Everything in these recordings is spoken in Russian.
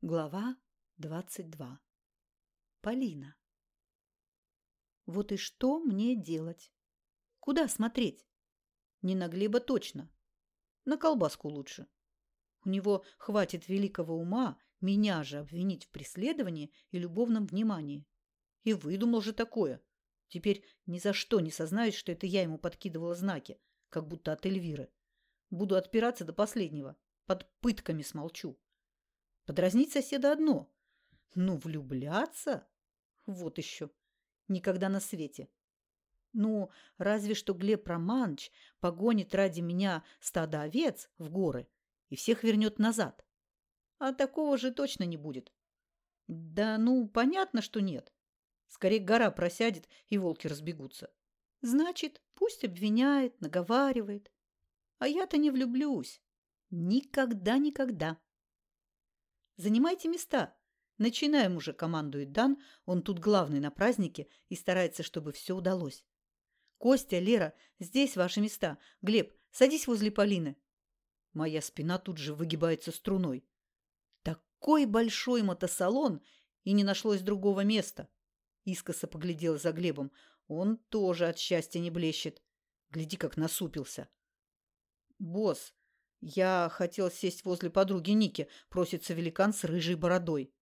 Глава 22. Полина. Вот и что мне делать? Куда смотреть? Не на Глеба точно. На колбаску лучше. У него хватит великого ума меня же обвинить в преследовании и любовном внимании. И выдумал же такое. Теперь ни за что не сознаюсь, что это я ему подкидывала знаки, как будто от Эльвиры. Буду отпираться до последнего. Под пытками смолчу. Подразнить соседа одно. Ну, влюбляться? Вот еще. Никогда на свете. Ну, разве что Глеб Романович погонит ради меня стадо овец в горы и всех вернет назад. А такого же точно не будет. Да ну, понятно, что нет. Скорее гора просядет, и волки разбегутся. Значит, пусть обвиняет, наговаривает. А я-то не влюблюсь. Никогда-никогда. Занимайте места. Начинаем уже, командует Дан. Он тут главный на празднике и старается, чтобы все удалось. Костя, Лера, здесь ваши места. Глеб, садись возле Полины. Моя спина тут же выгибается струной. Такой большой мотосалон, и не нашлось другого места. Искоса поглядела за Глебом. Он тоже от счастья не блещет. Гляди, как насупился. «Босс, «Я хотел сесть возле подруги Ники», – просится великан с рыжей бородой.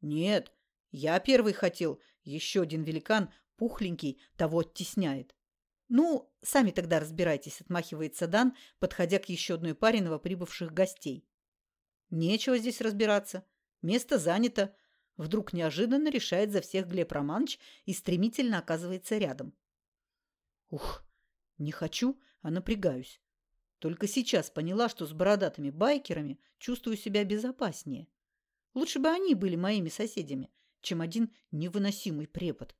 «Нет, я первый хотел. Еще один великан, пухленький, того оттесняет». «Ну, сами тогда разбирайтесь», – отмахивается Дан, подходя к еще одной паре новоприбывших гостей. «Нечего здесь разбираться. Место занято». Вдруг неожиданно решает за всех Глеб Романович и стремительно оказывается рядом. «Ух, не хочу, а напрягаюсь. Только сейчас поняла, что с бородатыми байкерами чувствую себя безопаснее. Лучше бы они были моими соседями, чем один невыносимый препод.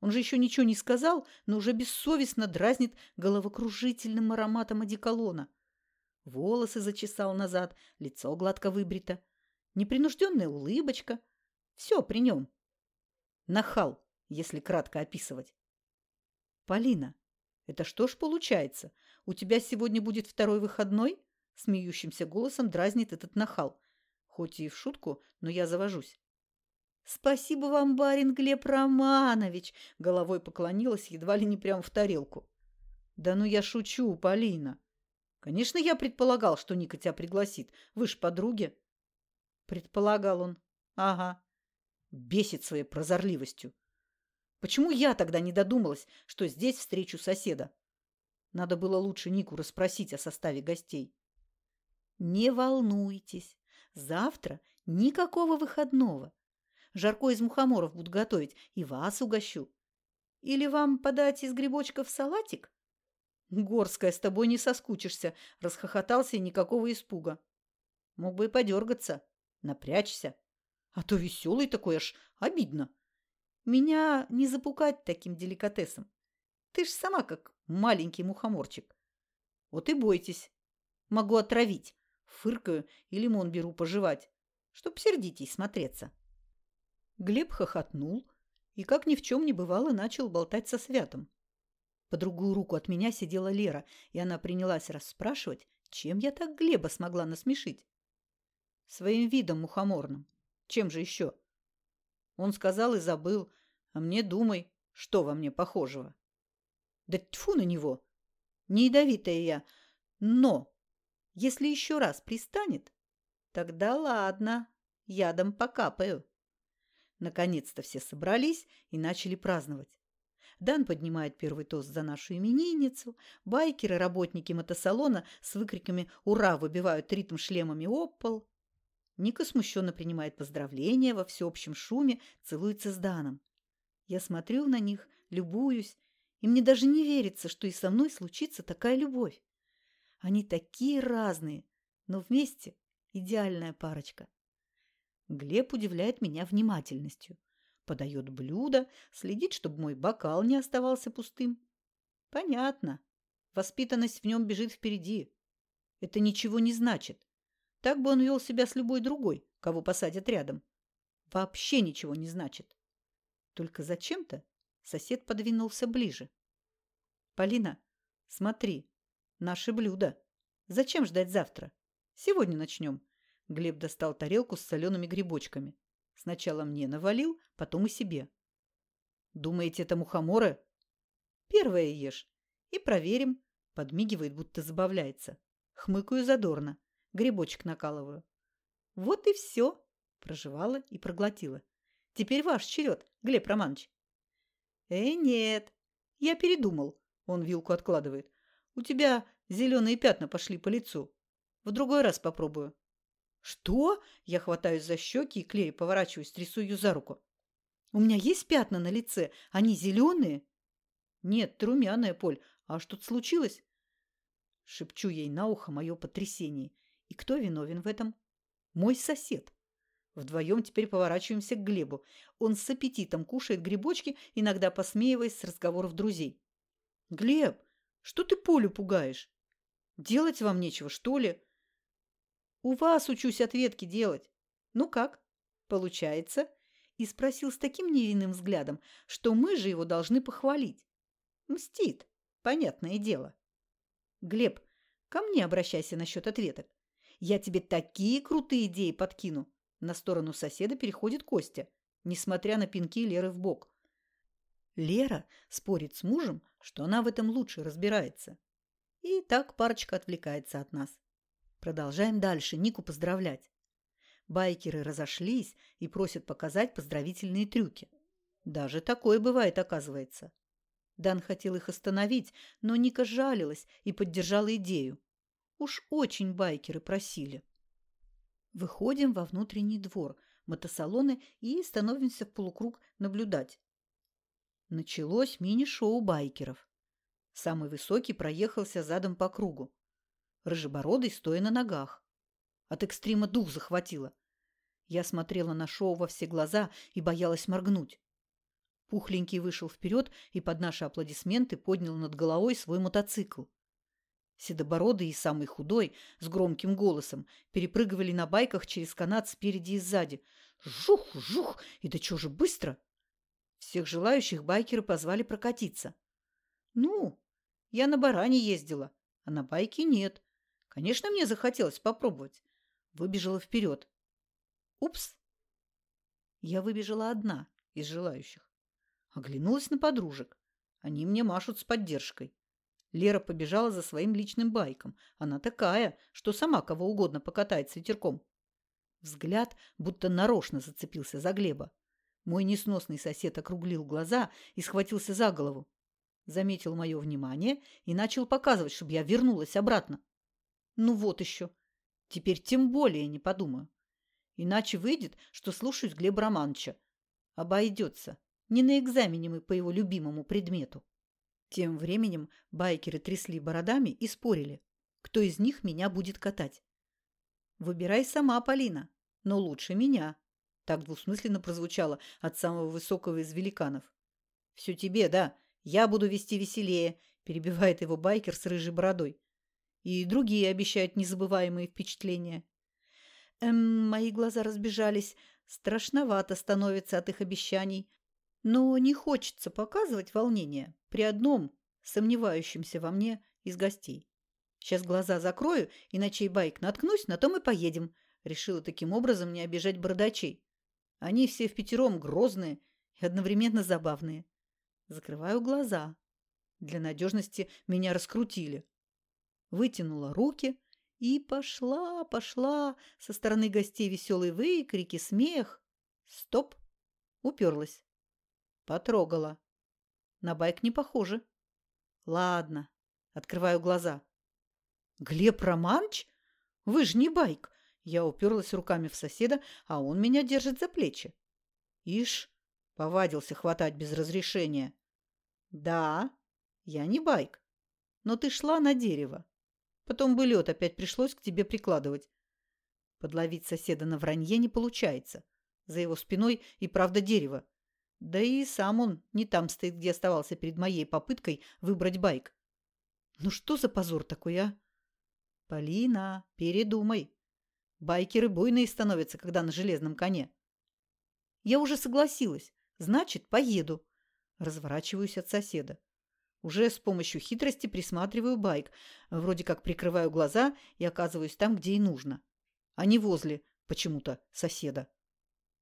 Он же еще ничего не сказал, но уже бессовестно дразнит головокружительным ароматом одеколона. Волосы зачесал назад, лицо гладко выбрито. Непринужденная улыбочка. Все при нем. Нахал, если кратко описывать. Полина, это что ж получается? «У тебя сегодня будет второй выходной?» Смеющимся голосом дразнит этот нахал. Хоть и в шутку, но я завожусь. «Спасибо вам, барин Глеб Романович!» Головой поклонилась едва ли не прямо в тарелку. «Да ну я шучу, Полина!» «Конечно, я предполагал, что Ника тебя пригласит. Вы ж подруги!» Предполагал он. «Ага. Бесит своей прозорливостью. Почему я тогда не додумалась, что здесь встречу соседа? Надо было лучше Нику расспросить о составе гостей. Не волнуйтесь, завтра никакого выходного. Жарко из мухоморов буду готовить и вас угощу. Или вам подать из грибочков салатик? Горская, с тобой не соскучишься, расхохотался и никакого испуга. Мог бы и подергаться, напрячься. А то веселый такой аж обидно. Меня не запукать таким деликатесом. Ты ж сама как маленький мухоморчик. Вот и бойтесь. Могу отравить. Фыркаю и лимон беру пожевать, чтоб сердитей смотреться. Глеб хохотнул и, как ни в чем не бывало, начал болтать со Святом. По другую руку от меня сидела Лера, и она принялась расспрашивать, чем я так Глеба смогла насмешить. Своим видом мухоморным. Чем же еще? Он сказал и забыл, а мне думай, что во мне похожего. Да тьфу на него! Не ядовитая я. Но если еще раз пристанет, тогда ладно, ядом покапаю. Наконец-то все собрались и начали праздновать. Дан поднимает первый тост за нашу именинницу. Байкеры, работники мотосалона с выкриками «Ура!» выбивают ритм шлемами об. Ника смущенно принимает поздравления во всеобщем шуме, целуется с Даном. Я смотрю на них, любуюсь и мне даже не верится, что и со мной случится такая любовь. Они такие разные, но вместе идеальная парочка. Глеб удивляет меня внимательностью. Подает блюдо, следит, чтобы мой бокал не оставался пустым. Понятно. Воспитанность в нем бежит впереди. Это ничего не значит. Так бы он вел себя с любой другой, кого посадят рядом. Вообще ничего не значит. Только зачем-то Сосед подвинулся ближе. «Полина, смотри, наше блюдо. Зачем ждать завтра? Сегодня начнем. Глеб достал тарелку с солеными грибочками. Сначала мне навалил, потом и себе. Думаете, это мухоморы? Первое ешь. И проверим. Подмигивает, будто забавляется. Хмыкаю задорно. Грибочек накалываю. Вот и все. Прожевала и проглотила. Теперь ваш черед, Глеб Романович. Э, нет. Я передумал. Он вилку откладывает. У тебя зеленые пятна пошли по лицу. В другой раз попробую. Что? Я хватаюсь за щеки и клею, поворачиваюсь, трясу ее за руку. У меня есть пятна на лице? Они зеленые? Нет, ты румяная, Поль. А что-то случилось? Шепчу ей на ухо мое потрясение. И кто виновен в этом? Мой сосед. Вдвоем теперь поворачиваемся к Глебу. Он с аппетитом кушает грибочки, иногда посмеиваясь с разговоров друзей. «Глеб, что ты Полю пугаешь? Делать вам нечего, что ли?» «У вас учусь ответки делать. Ну как, получается?» И спросил с таким невинным взглядом, что мы же его должны похвалить. Мстит, понятное дело. «Глеб, ко мне обращайся насчет ответок. Я тебе такие крутые идеи подкину, на сторону соседа переходит Костя, несмотря на пинки Леры в бок. Лера спорит с мужем, что она в этом лучше разбирается. И так парочка отвлекается от нас. Продолжаем дальше Нику поздравлять. Байкеры разошлись и просят показать поздравительные трюки. Даже такое бывает, оказывается. Дан хотел их остановить, но Ника жалилась и поддержала идею. Уж очень байкеры просили. Выходим во внутренний двор, мотосалоны и становимся в полукруг наблюдать. Началось мини-шоу байкеров. Самый высокий проехался задом по кругу. Рыжебородый стоя на ногах. От экстрима дух захватило. Я смотрела на шоу во все глаза и боялась моргнуть. Пухленький вышел вперед и под наши аплодисменты поднял над головой свой мотоцикл. Седобородый и самый худой, с громким голосом, перепрыгивали на байках через канат спереди и сзади. Жух, жух, и да чё же быстро! Всех желающих байкеры позвали прокатиться. Ну, я на баране ездила, а на байке нет. Конечно, мне захотелось попробовать. Выбежала вперед. Упс! Я выбежала одна из желающих. Оглянулась на подружек. Они мне машут с поддержкой. Лера побежала за своим личным байком. Она такая, что сама кого угодно покатает с ветерком. Взгляд будто нарочно зацепился за Глеба. Мой несносный сосед округлил глаза и схватился за голову. Заметил мое внимание и начал показывать, чтобы я вернулась обратно. Ну вот еще. Теперь тем более не подумаю. Иначе выйдет, что слушаюсь Глеба Романовича. Обойдется. Не на экзамене мы по его любимому предмету. Тем временем байкеры трясли бородами и спорили, кто из них меня будет катать. «Выбирай сама, Полина, но лучше меня», – так двусмысленно прозвучало от самого высокого из великанов. «Все тебе, да, я буду вести веселее», – перебивает его байкер с рыжей бородой. И другие обещают незабываемые впечатления. Эм, мои глаза разбежались. Страшновато становится от их обещаний. Но не хочется показывать волнение при одном сомневающемся во мне из гостей. Сейчас глаза закрою и на чей байк наткнусь, на том и поедем. Решила таким образом не обижать бородачей. Они все в пятером грозные и одновременно забавные. Закрываю глаза. Для надежности меня раскрутили. Вытянула руки и пошла, пошла. Со стороны гостей веселые выкрики, смех. Стоп. Уперлась. Потрогала. На байк не похоже. Ладно. Открываю глаза. Глеб Романович? Вы же не байк. Я уперлась руками в соседа, а он меня держит за плечи. Ишь, повадился хватать без разрешения. Да, я не байк. Но ты шла на дерево. Потом бы лед опять пришлось к тебе прикладывать. Подловить соседа на вранье не получается. За его спиной и правда дерево. Да и сам он не там стоит, где оставался перед моей попыткой выбрать байк. Ну что за позор такой, а? Полина, передумай. Байкеры буйные становятся, когда на железном коне. Я уже согласилась. Значит, поеду. Разворачиваюсь от соседа. Уже с помощью хитрости присматриваю байк. Вроде как прикрываю глаза и оказываюсь там, где и нужно. а не возле почему-то соседа.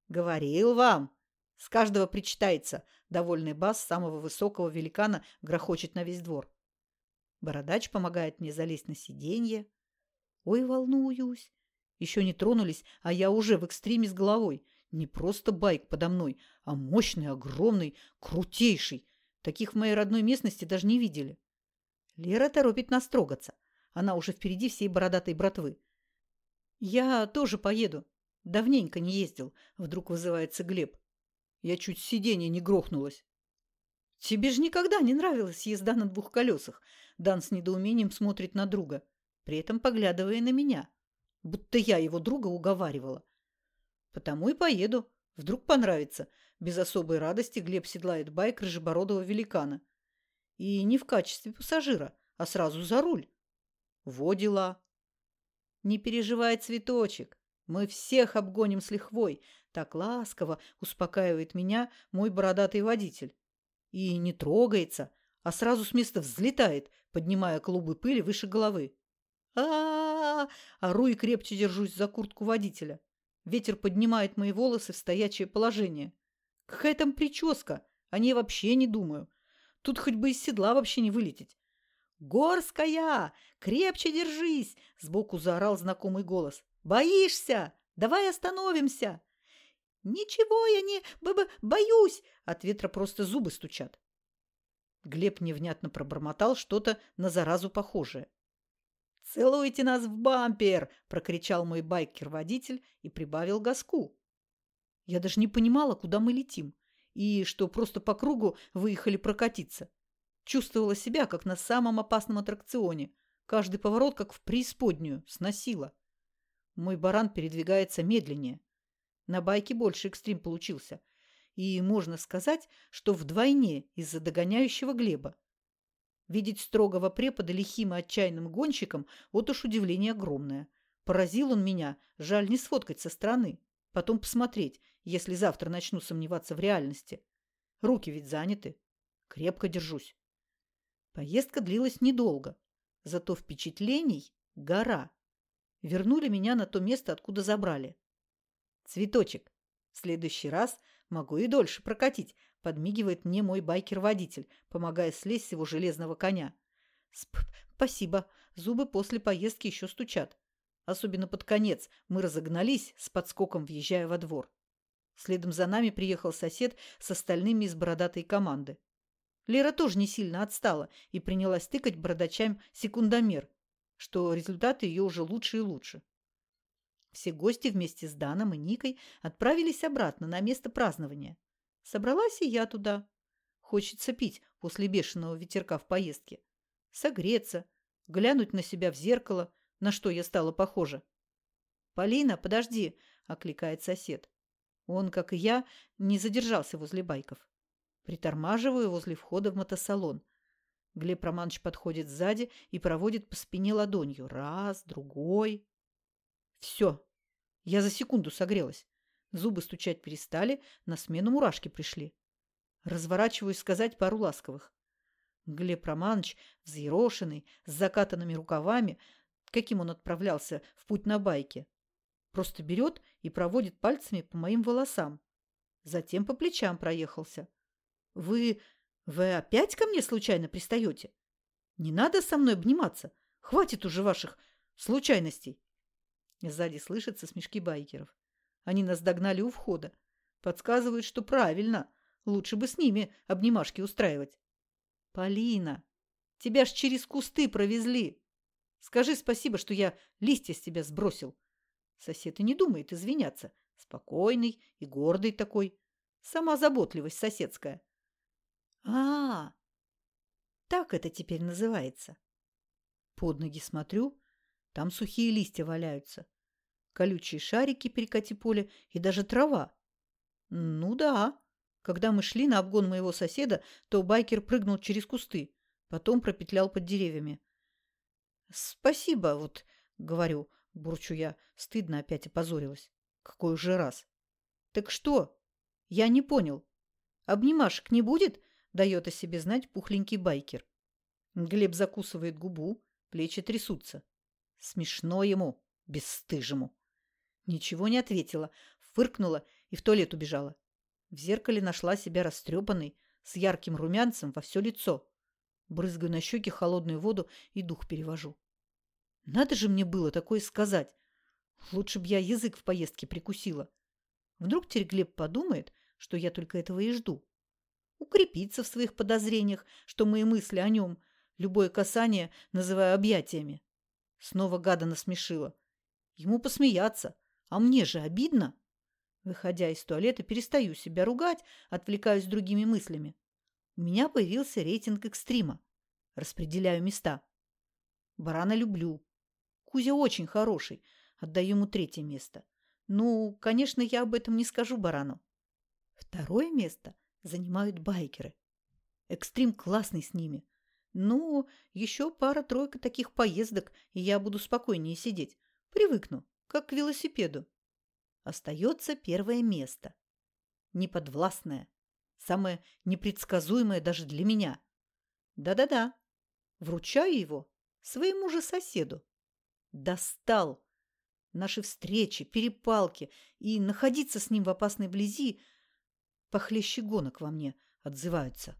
«Говорил вам!» С каждого причитается. Довольный бас самого высокого великана грохочет на весь двор. Бородач помогает мне залезть на сиденье. Ой, волнуюсь. Еще не тронулись, а я уже в экстриме с головой. Не просто байк подо мной, а мощный, огромный, крутейший. Таких в моей родной местности даже не видели. Лера торопит нас трогаться. Она уже впереди всей бородатой братвы. Я тоже поеду. Давненько не ездил. Вдруг вызывается Глеб. Я чуть с сиденья не грохнулась. Тебе же никогда не нравилась езда на двух колесах. Дан с недоумением смотрит на друга, при этом поглядывая на меня, будто я его друга уговаривала. Потому и поеду. Вдруг понравится. Без особой радости Глеб седлает байк рыжебородого великана. И не в качестве пассажира, а сразу за руль. Во дела. Не переживай, цветочек. Мы всех обгоним с лихвой. Так ласково успокаивает меня мой бородатый водитель. И не трогается, а сразу с места взлетает, поднимая клубы пыли выше головы. а а, -а, -а Ору и крепче держусь за куртку водителя. Ветер поднимает мои волосы в стоячее положение. Какая там прическа? О ней вообще не думаю. Тут хоть бы из седла вообще не вылететь. «Горская! Крепче держись!» – сбоку заорал знакомый голос. «Боишься? Давай остановимся!» «Ничего я не б -б боюсь!» От ветра просто зубы стучат. Глеб невнятно пробормотал что-то на заразу похожее. «Целуйте нас в бампер!» – прокричал мой байкер-водитель и прибавил газку. Я даже не понимала, куда мы летим, и что просто по кругу выехали прокатиться. Чувствовала себя, как на самом опасном аттракционе. Каждый поворот, как в преисподнюю, сносила. Мой баран передвигается медленнее. На байке больше экстрим получился. И можно сказать, что вдвойне из-за догоняющего Глеба. Видеть строгого препода лихим и отчаянным гонщиком – вот уж удивление огромное. Поразил он меня, жаль не сфоткать со стороны. Потом посмотреть, если завтра начну сомневаться в реальности. Руки ведь заняты. Крепко держусь. Поездка длилась недолго. Зато впечатлений – гора. Вернули меня на то место, откуда забрали. Цветочек. В следующий раз могу и дольше прокатить, подмигивает мне мой байкер-водитель, помогая слезть с его железного коня. Спасибо. Зубы после поездки еще стучат. Особенно под конец мы разогнались, с подскоком въезжая во двор. Следом за нами приехал сосед с остальными из бородатой команды. Лера тоже не сильно отстала и принялась тыкать бородачам секундомер, что результаты ее уже лучше и лучше. Все гости вместе с Даном и Никой отправились обратно на место празднования. Собралась и я туда. Хочется пить после бешеного ветерка в поездке. Согреться, глянуть на себя в зеркало, на что я стала похожа. «Полина, подожди!» – окликает сосед. Он, как и я, не задержался возле байков. Притормаживаю возле входа в мотосалон. Глеб Романович подходит сзади и проводит по спине ладонью. Раз, другой. Все. Я за секунду согрелась. Зубы стучать перестали, на смену мурашки пришли. Разворачиваюсь сказать пару ласковых. Глеб Романович, взъерошенный, с закатанными рукавами, каким он отправлялся в путь на байке, просто берет и проводит пальцами по моим волосам. Затем по плечам проехался. «Вы... вы опять ко мне случайно пристаете? Не надо со мной обниматься. Хватит уже ваших случайностей!» Сзади слышатся смешки байкеров. Они нас догнали у входа. Подсказывают, что правильно. Лучше бы с ними обнимашки устраивать. Полина, тебя ж через кусты провезли. Скажи спасибо, что я листья с тебя сбросил. Сосед и не думает извиняться. Спокойный и гордый такой. Сама заботливость соседская. А, так это теперь называется. Под ноги смотрю, там сухие листья валяются колючие шарики перекати поле и даже трава. Ну да. Когда мы шли на обгон моего соседа, то байкер прыгнул через кусты, потом пропетлял под деревьями. «Спасибо, вот, — говорю, — бурчу я, стыдно опять опозорилась. Какой уже раз. Так что? Я не понял. Обнимашек не будет? — дает о себе знать пухленький байкер. Глеб закусывает губу, плечи трясутся. Смешно ему, бесстыжему. Ничего не ответила, фыркнула и в туалет убежала. В зеркале нашла себя растрепанной, с ярким румянцем во все лицо. Брызгаю на щеки холодную воду и дух перевожу. Надо же мне было такое сказать. Лучше б я язык в поездке прикусила. Вдруг Тереглеб подумает, что я только этого и жду. Укрепиться в своих подозрениях, что мои мысли о нем, любое касание называю объятиями. Снова гада насмешила. Ему посмеяться, а мне же обидно. Выходя из туалета, перестаю себя ругать, отвлекаюсь другими мыслями. У меня появился рейтинг экстрима. Распределяю места. Барана люблю. Кузя очень хороший. Отдаю ему третье место. Ну, конечно, я об этом не скажу Барану. Второе место занимают байкеры. Экстрим классный с ними. Ну, еще пара-тройка таких поездок, и я буду спокойнее сидеть. Привыкну, как к велосипеду. Остается первое место. Неподвластное. Самое непредсказуемое даже для меня. Да-да-да. Вручаю его своему же соседу. Достал. Наши встречи, перепалки и находиться с ним в опасной близи похлеще гонок во мне отзываются.